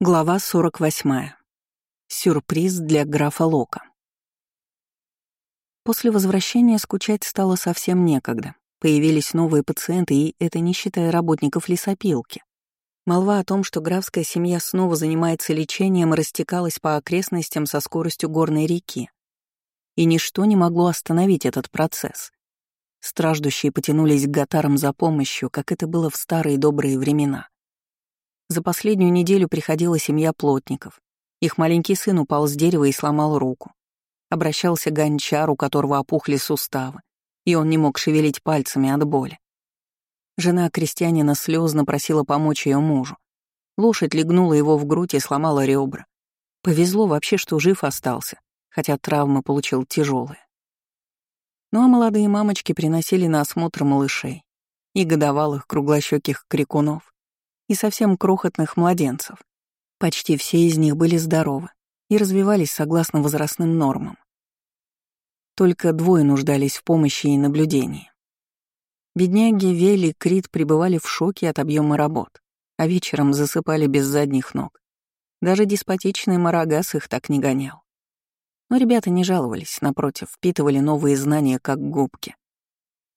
Глава 48. Сюрприз для графа Лока. После возвращения скучать стало совсем некогда. Появились новые пациенты, и это не считая работников лесопилки. Молва о том, что графская семья снова занимается лечением, растекалась по окрестностям со скоростью горной реки. И ничто не могло остановить этот процесс. Страждущие потянулись к гатарам за помощью, как это было в старые добрые времена. За последнюю неделю приходила семья плотников. Их маленький сын упал с дерева и сломал руку. Обращался гончар, у которого опухли суставы, и он не мог шевелить пальцами от боли. Жена крестьянина слезно просила помочь ее мужу. Лошадь легнула его в грудь и сломала ребра. Повезло вообще, что жив остался, хотя травмы получил тяжелые. Ну а молодые мамочки приносили на осмотр малышей и годовалых круглощеких крикунов, и совсем крохотных младенцев. Почти все из них были здоровы и развивались согласно возрастным нормам. Только двое нуждались в помощи и наблюдении. Бедняги Вели и Крит пребывали в шоке от объема работ, а вечером засыпали без задних ног. Даже деспотичный Марагас их так не гонял. Но ребята не жаловались, напротив, впитывали новые знания как губки.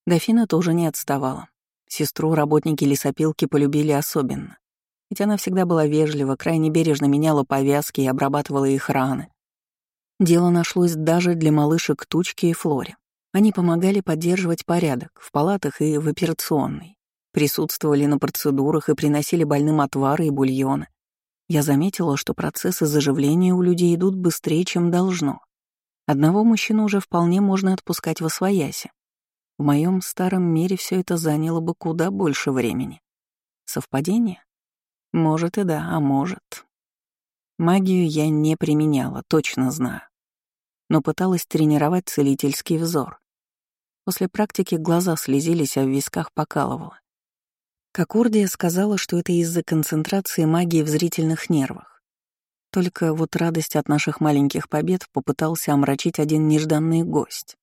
Дофина тоже не отставала. Сестру работники лесопилки полюбили особенно. Ведь она всегда была вежлива, крайне бережно меняла повязки и обрабатывала их раны. Дело нашлось даже для малышек Тучки и Флори. Они помогали поддерживать порядок в палатах и в операционной. Присутствовали на процедурах и приносили больным отвары и бульоны. Я заметила, что процессы заживления у людей идут быстрее, чем должно. Одного мужчину уже вполне можно отпускать во свояси. В моем старом мире все это заняло бы куда больше времени. Совпадение? Может и да, а может. Магию я не применяла, точно знаю. Но пыталась тренировать целительский взор. После практики глаза слезились, а в висках покалывало. Как Урдия сказала, что это из-за концентрации магии в зрительных нервах. Только вот радость от наших маленьких побед попытался омрачить один нежданный гость.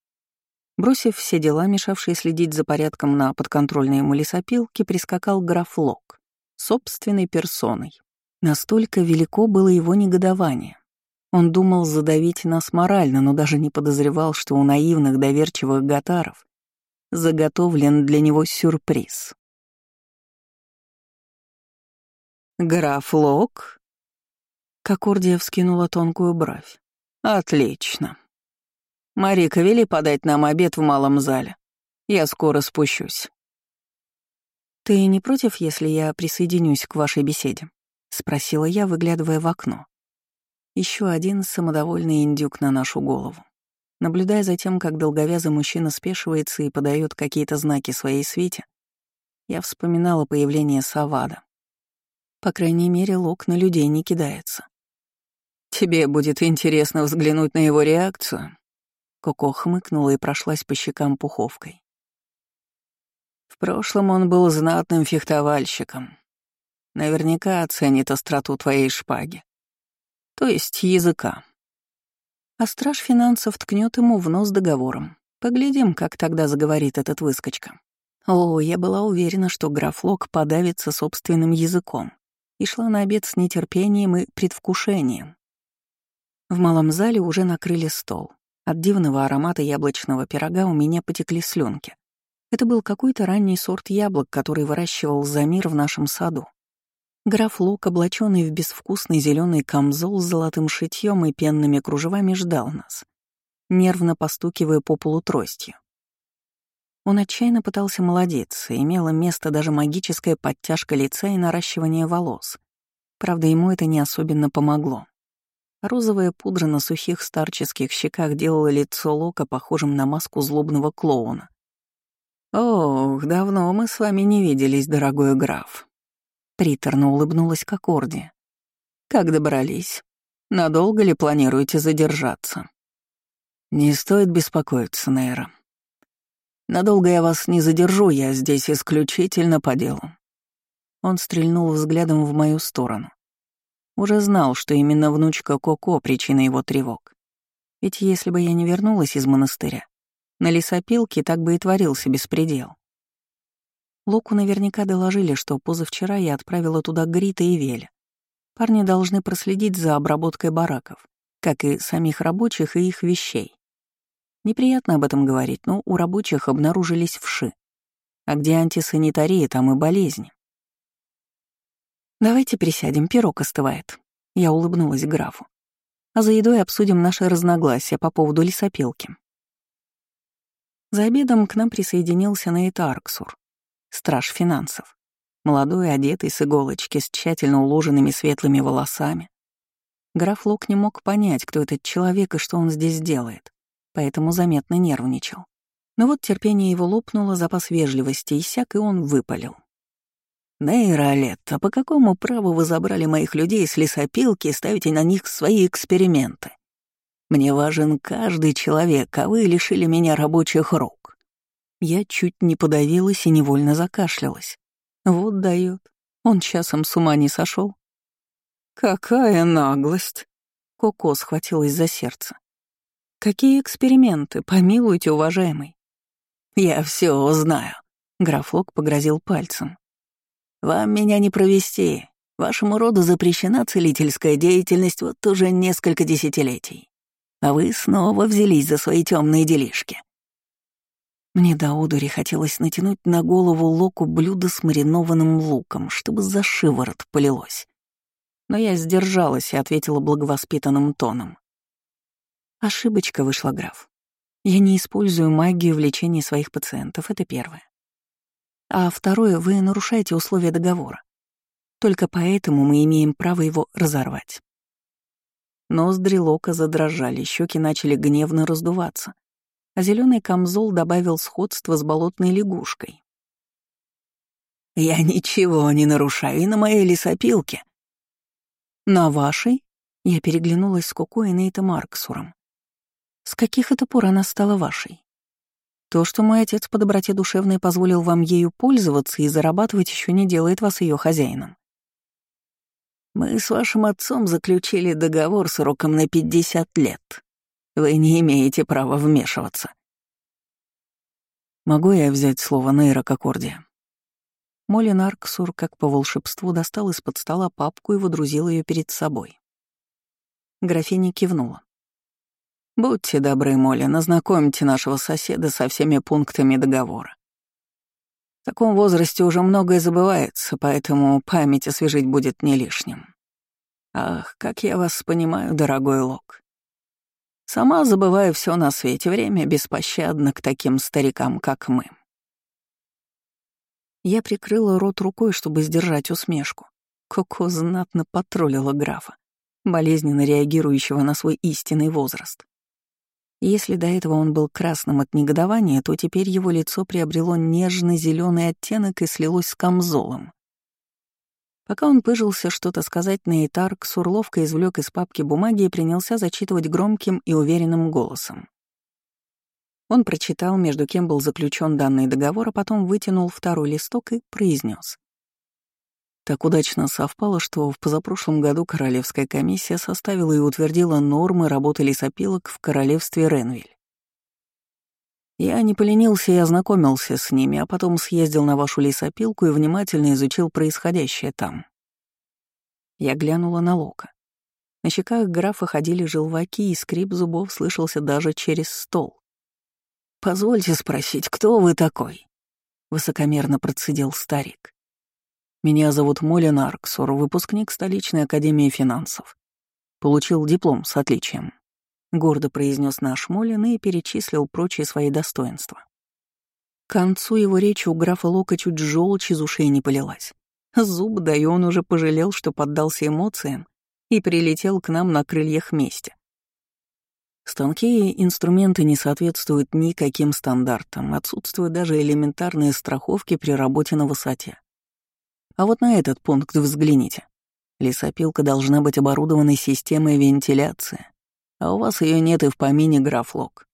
Бросив все дела, мешавшие следить за порядком на подконтрольной ему лесопилке, прискакал граф Лок, собственной персоной. Настолько велико было его негодование. Он думал задавить нас морально, но даже не подозревал, что у наивных доверчивых гатаров заготовлен для него сюрприз. «Граф Лок?» Кокордия вскинула тонкую бровь. «Отлично. Марика, вели подать нам обед в малом зале. Я скоро спущусь». «Ты не против, если я присоединюсь к вашей беседе?» — спросила я, выглядывая в окно. Еще один самодовольный индюк на нашу голову. Наблюдая за тем, как долговязый мужчина спешивается и подает какие-то знаки своей свете, я вспоминала появление Савада. По крайней мере, Лок на людей не кидается. «Тебе будет интересно взглянуть на его реакцию», Коко хмыкнула и прошлась по щекам пуховкой. В прошлом он был знатным фехтовальщиком. Наверняка оценит остроту твоей шпаги. То есть языка. А страж финансов ткнет ему в нос договором. Поглядим, как тогда заговорит этот выскочка. О, я была уверена, что граф Лок подавится собственным языком и шла на обед с нетерпением и предвкушением. В малом зале уже накрыли стол. От дивного аромата яблочного пирога у меня потекли слюнки. Это был какой-то ранний сорт яблок, который выращивал Замир в нашем саду. Граф Лок, облаченный в безвкусный зеленый камзол с золотым шитьем и пенными кружевами, ждал нас, нервно постукивая по полу тростью. Он отчаянно пытался молодиться, имела место даже магическая подтяжка лица и наращивание волос. Правда, ему это не особенно помогло. Розовая пудра на сухих старческих щеках делала лицо Лока похожим на маску злобного клоуна. «Ох, давно мы с вами не виделись, дорогой граф», — приторно улыбнулась Кокорди. «Как добрались? Надолго ли планируете задержаться?» «Не стоит беспокоиться, Нейра. Надолго я вас не задержу, я здесь исключительно по делу». Он стрельнул взглядом в мою сторону. Уже знал, что именно внучка Коко — причина его тревог. Ведь если бы я не вернулась из монастыря, на лесопилке так бы и творился беспредел. Локу наверняка доложили, что позавчера я отправила туда Грита и Веля. Парни должны проследить за обработкой бараков, как и самих рабочих и их вещей. Неприятно об этом говорить, но у рабочих обнаружились вши. А где антисанитария, там и болезни. «Давайте присядем, пирог остывает», — я улыбнулась графу. «А за едой обсудим наши разногласия по поводу лесопилки». За обедом к нам присоединился Нейт Арксур, страж финансов. Молодой, одетый с иголочки, с тщательно уложенными светлыми волосами. Граф Лук не мог понять, кто этот человек и что он здесь делает поэтому заметно нервничал. Но вот терпение его лопнуло, запас вежливости иссяк, и он выпалил. «Нейролет, а по какому праву вы забрали моих людей с лесопилки и ставите на них свои эксперименты? Мне важен каждый человек, а вы лишили меня рабочих рук». Я чуть не подавилась и невольно закашлялась. Вот дает. Он часом с ума не сошел. «Какая наглость!» Коко схватилась за сердце. Какие эксперименты, помилуйте, уважаемый. Я все знаю. Граф Лок погрозил пальцем. Вам меня не провести. Вашему роду запрещена целительская деятельность вот уже несколько десятилетий. А вы снова взялись за свои темные делишки. Мне до удури хотелось натянуть на голову Локу блюдо с маринованным луком, чтобы за шиворот полилось. Но я сдержалась и ответила благовоспитанным тоном. Ошибочка вышла, граф. Я не использую магию в лечении своих пациентов, это первое. А второе, вы нарушаете условия договора. Только поэтому мы имеем право его разорвать. Ноздри Лока задрожали, щеки начали гневно раздуваться, а зеленый камзол добавил сходство с болотной лягушкой. «Я ничего не нарушаю и на моей лесопилке». «На вашей?» — я переглянулась с Коко и Нейтом Марксуром. С каких это пор она стала вашей? То, что мой отец по доброте душевной позволил вам ею пользоваться и зарабатывать, еще не делает вас ее хозяином. Мы с вашим отцом заключили договор сроком на 50 лет. Вы не имеете права вмешиваться. Могу я взять слово нейрококордия? Молин Арксур, как по волшебству, достал из-под стола папку и водрузил ее перед собой. Графиня кивнула. Будьте добры, Молли, назнакомьте нашего соседа со всеми пунктами договора. В таком возрасте уже многое забывается, поэтому память освежить будет не лишним. Ах, как я вас понимаю, дорогой Лок. Сама забываю все на свете, время беспощадно к таким старикам, как мы. Я прикрыла рот рукой, чтобы сдержать усмешку. Коко знатно потроллила графа, болезненно реагирующего на свой истинный возраст. Если до этого он был красным от негодования, то теперь его лицо приобрело нежно-зеленый оттенок и слилось с камзолом. Пока он пыжился что-то сказать, Нейтарк сурловко извлек из папки бумаги и принялся зачитывать громким и уверенным голосом. Он прочитал, между кем был заключен данный договор, а потом вытянул второй листок и произнес: так удачно совпало, что в позапрошлом году Королевская комиссия составила и утвердила нормы работы лесопилок в королевстве Ренвиль. Я не поленился и ознакомился с ними, а потом съездил на вашу лесопилку и внимательно изучил происходящее там. Я глянула на Лока. На щеках графа ходили желваки, и скрип зубов слышался даже через стол. «Позвольте спросить, кто вы такой?» — высокомерно процедил старик. Меня зовут Молин Арксур, выпускник столичной академии финансов. Получил диплом с отличием. Гордо произнес наш Молин и перечислил прочие свои достоинства. К концу его речи у графа Лока чуть желчь из ушей не полилась. Зуб да и он уже пожалел, что поддался эмоциям и прилетел к нам на крыльях вместе. Станки и инструменты не соответствуют никаким стандартам, отсутствуют даже элементарные страховки при работе на высоте. А вот на этот пункт взгляните. Лесопилка должна быть оборудованной системой вентиляции, а у вас ее нет и в помине графлок.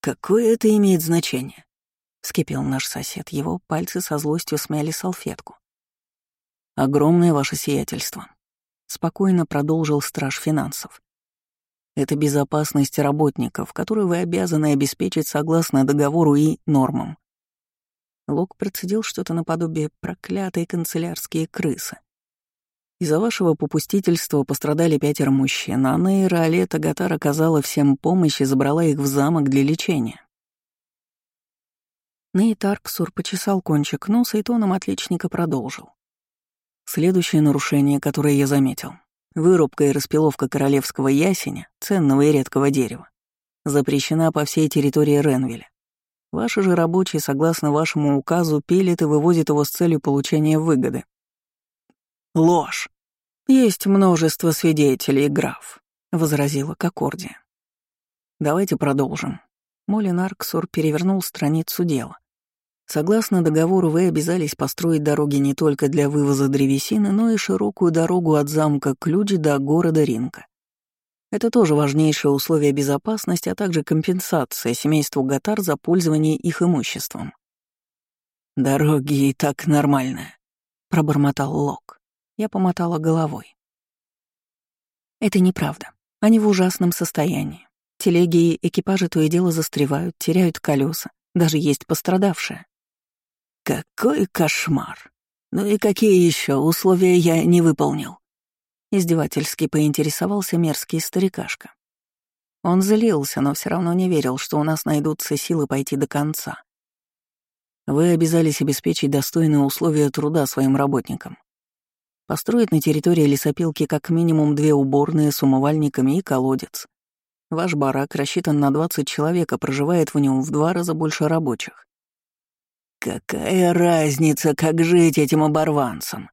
«Какое это имеет значение?» — вскипел наш сосед. Его пальцы со злостью смяли салфетку. «Огромное ваше сиятельство», — спокойно продолжил страж финансов. «Это безопасность работников, которую вы обязаны обеспечить согласно договору и нормам. Лок процедил что-то наподобие проклятой канцелярские крысы. Из-за вашего попустительства пострадали пятеро мужчин, а Нейра Алета Гатар оказала всем помощь и забрала их в замок для лечения. Нейт Арксур почесал кончик носа и тоном отличника продолжил. Следующее нарушение, которое я заметил — вырубка и распиловка королевского ясеня, ценного и редкого дерева, запрещена по всей территории Ренвеля. Ваши же рабочие, согласно вашему указу, пилят и вывозят его с целью получения выгоды. Ложь. Есть множество свидетелей, граф, — возразила Кокордия. Давайте продолжим. Молин Арксур перевернул страницу дела. Согласно договору, вы обязались построить дороги не только для вывоза древесины, но и широкую дорогу от замка Ключ до города Ринка. Это тоже важнейшее условие безопасности, а также компенсация семейству Гатар за пользование их имуществом. «Дороги и так нормальные», — пробормотал Лок. Я помотала головой. «Это неправда. Они в ужасном состоянии. Телеги и экипажи то и дело застревают, теряют колеса. Даже есть пострадавшие. Какой кошмар! Ну и какие еще условия я не выполнил? Издевательски поинтересовался мерзкий старикашка. Он злился, но все равно не верил, что у нас найдутся силы пойти до конца. Вы обязались обеспечить достойные условия труда своим работникам. Построить на территории лесопилки как минимум две уборные с умывальниками и колодец. Ваш барак рассчитан на 20 человек, а проживает в нем в два раза больше рабочих. Какая разница, как жить этим оборванцам?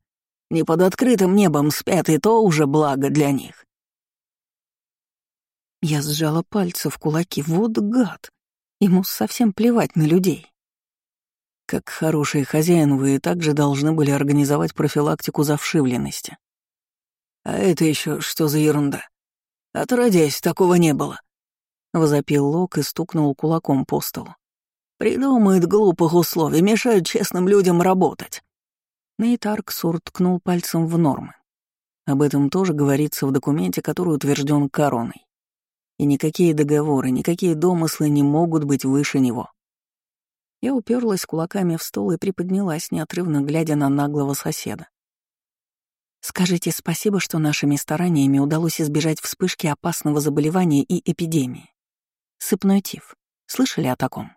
Не под открытым небом спят, и то уже благо для них. Я сжала пальцы в кулаки. Вот гад! Ему совсем плевать на людей. Как хороший хозяин, вы также должны были организовать профилактику завшивленности. А это еще что за ерунда? Отродясь, такого не было. Возопил Лок и стукнул кулаком по столу. Придумают глупых условий, мешают честным людям работать. Нейт Арксур пальцем в нормы. Об этом тоже говорится в документе, который утвержден короной. И никакие договоры, никакие домыслы не могут быть выше него. Я уперлась кулаками в стол и приподнялась, неотрывно глядя на наглого соседа. Скажите спасибо, что нашими стараниями удалось избежать вспышки опасного заболевания и эпидемии. Сыпной тиф. Слышали о таком?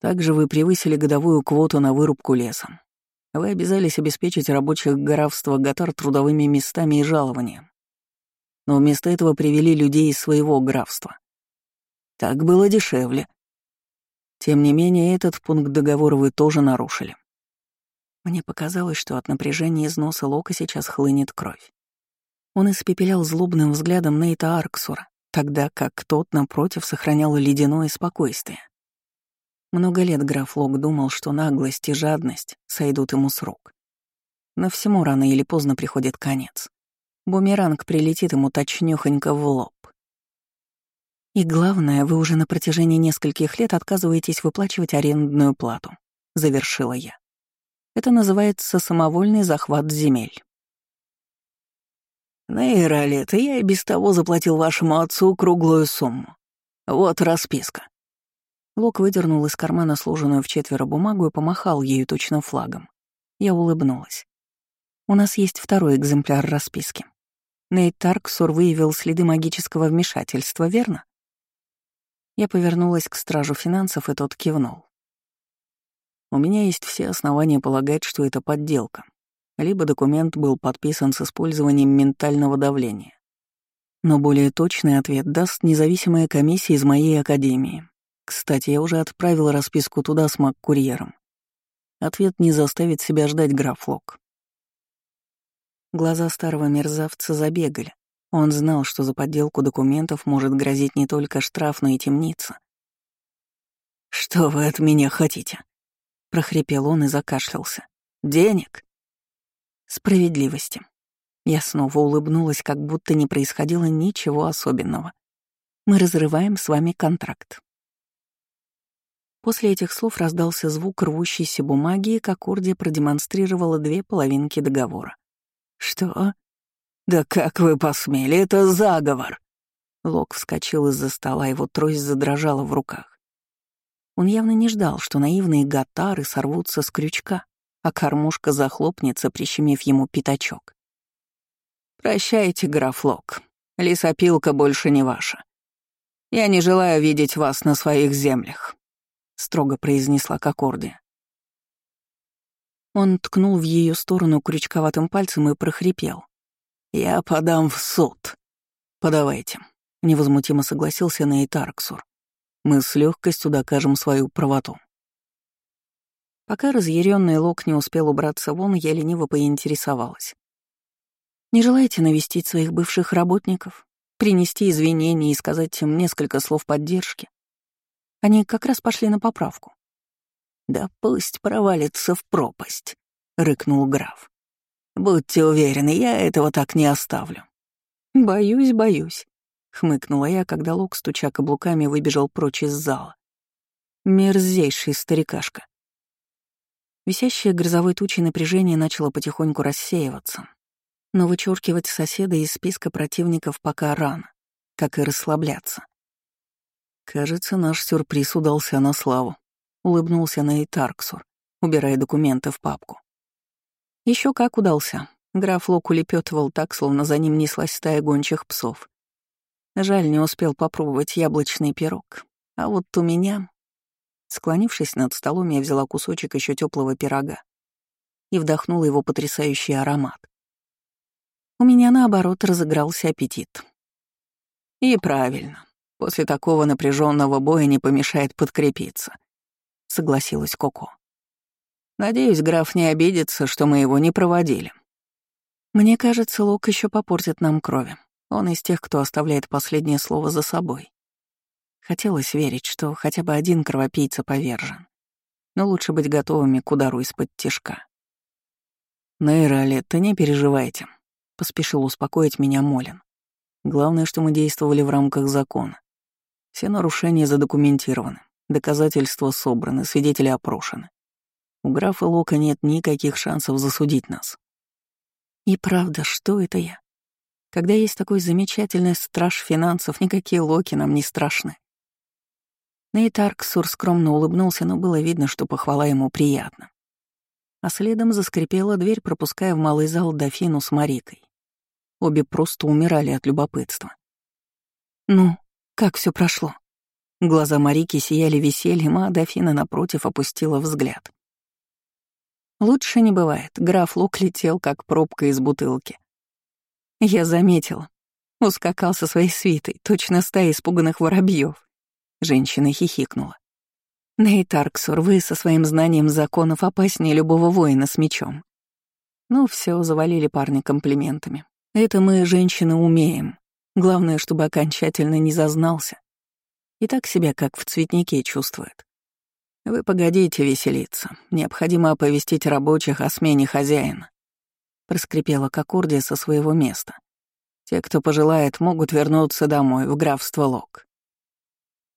Также вы превысили годовую квоту на вырубку леса. Вы обязались обеспечить рабочих графства Гатар трудовыми местами и жалованием. Но вместо этого привели людей из своего графства. Так было дешевле. Тем не менее, этот пункт договора вы тоже нарушили. Мне показалось, что от напряжения из носа Лока сейчас хлынет кровь. Он испепелял злобным взглядом Нейта Арксура, тогда как тот, напротив, сохранял ледяное спокойствие. Много лет граф Лок думал, что наглость и жадность сойдут ему с рук. Но всему рано или поздно приходит конец. Бумеранг прилетит ему точнёхонько в лоб. И главное, вы уже на протяжении нескольких лет отказываетесь выплачивать арендную плату, завершила я. Это называется самовольный захват земель. Нейра, лето, я и без того заплатил вашему отцу круглую сумму. Вот расписка. Лок выдернул из кармана сложенную в четверо бумагу и помахал ею точно флагом. Я улыбнулась. «У нас есть второй экземпляр расписки. Нейт Тарксур выявил следы магического вмешательства, верно?» Я повернулась к стражу финансов, и тот кивнул. «У меня есть все основания полагать, что это подделка. Либо документ был подписан с использованием ментального давления. Но более точный ответ даст независимая комиссия из моей академии, кстати, я уже отправил расписку туда с маг-курьером. Ответ не заставит себя ждать граф Лок. Глаза старого мерзавца забегали. Он знал, что за подделку документов может грозить не только штраф, но и темница. «Что вы от меня хотите?» — прохрипел он и закашлялся. «Денег?» «Справедливости». Я снова улыбнулась, как будто не происходило ничего особенного. «Мы разрываем с вами контракт. После этих слов раздался звук рвущейся бумаги, и Кокорди продемонстрировала две половинки договора. «Что? Да как вы посмели? Это заговор!» Лок вскочил из-за стола, его трость задрожала в руках. Он явно не ждал, что наивные гатары сорвутся с крючка, а кормушка захлопнется, прищемив ему пятачок. «Прощайте, граф Лок. Лесопилка больше не ваша. Я не желаю видеть вас на своих землях», — строго произнесла Кокордия. Он ткнул в ее сторону крючковатым пальцем и прохрипел. «Я подам в суд». «Подавайте», — невозмутимо согласился Нейтарксур. «Мы с легкостью докажем свою правоту». Пока разъяренный Лок не успел убраться вон, я лениво поинтересовалась. «Не желаете навестить своих бывших работников, принести извинения и сказать им несколько слов поддержки? Они как раз пошли на поправку». «Да пусть провалится в пропасть», — рыкнул граф. «Будьте уверены, я этого так не оставлю». «Боюсь, боюсь», — хмыкнула я, когда Лок, стуча каблуками, выбежал прочь из зала. «Мерзейший старикашка». Висящее грозовой тучей напряжение начало потихоньку рассеиваться. Но вычеркивать соседа из списка противников пока рано, как и расслабляться. «Кажется, наш сюрприз удался на славу», — улыбнулся Нейт Тарксур, убирая документы в папку. Еще как удался. Граф Лок улепетывал так, словно за ним неслась стая гончих псов. Жаль, не успел попробовать яблочный пирог. А вот у меня Склонившись над столом, я взяла кусочек еще теплого пирога и вдохнула его потрясающий аромат. У меня, наоборот, разыгрался аппетит. И правильно. После такого напряженного боя не помешает подкрепиться, согласилась Коко. Надеюсь, граф не обидится, что мы его не проводили. Мне кажется, Лок еще попортит нам крови. Он из тех, кто оставляет последнее слово за собой. Хотелось верить, что хотя бы один кровопийца повержен. Но лучше быть готовыми к удару из-под тишка. «Нейра, Летта, не переживайте», — поспешил успокоить меня Молин. «Главное, что мы действовали в рамках закона. Все нарушения задокументированы, доказательства собраны, свидетели опрошены. У графа Лока нет никаких шансов засудить нас». «И правда, что это я? Когда есть такой замечательный страж финансов, никакие Локи нам не страшны. Нейт Арксур скромно улыбнулся, но было видно, что похвала ему приятна. А следом заскрипела дверь, пропуская в малый зал дофину с Марикой. Обе просто умирали от любопытства. «Ну, как все прошло?» Глаза Марики сияли весельем, а дофина напротив опустила взгляд. Лучше не бывает, граф Лук летел, как пробка из бутылки. Я заметила. Ускакал со своей свитой, точно стая испуганных воробьев. Женщина хихикнула. «Нейт Арксур, вы со своим знанием законов опаснее любого воина с мечом». Ну, все завалили парня комплиментами. Это мы, женщины, умеем. Главное, чтобы окончательно не зазнался. И так себя, как в цветнике, чувствует. Вы погодите веселиться. Необходимо оповестить рабочих о смене хозяина. Проскрипела Кокордия со своего места. Те, кто пожелает, могут вернуться домой, в графство Лок.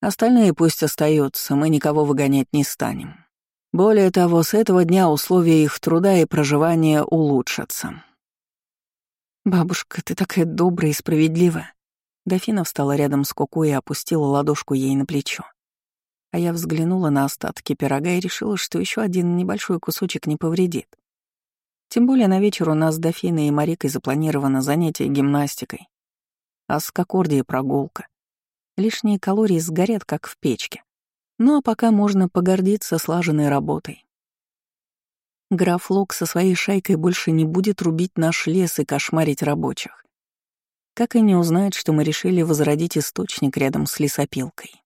Остальные пусть остаются, мы никого выгонять не станем. Более того, с этого дня условия их труда и проживания улучшатся. «Бабушка, ты такая добрая и справедливая». Дофина встала рядом с Коко и опустила ладошку ей на плечо. А я взглянула на остатки пирога и решила, что еще один небольшой кусочек не повредит. Тем более на вечер у нас с Дофиной и Марикой запланировано занятие гимнастикой, а с Кокордией прогулка. Лишние калории сгорят, как в печке. Ну а пока можно погордиться слаженной работой. Граф Лок со своей шайкой больше не будет рубить наш лес и кошмарить рабочих. Как и не узнает, что мы решили возродить источник рядом с лесопилкой.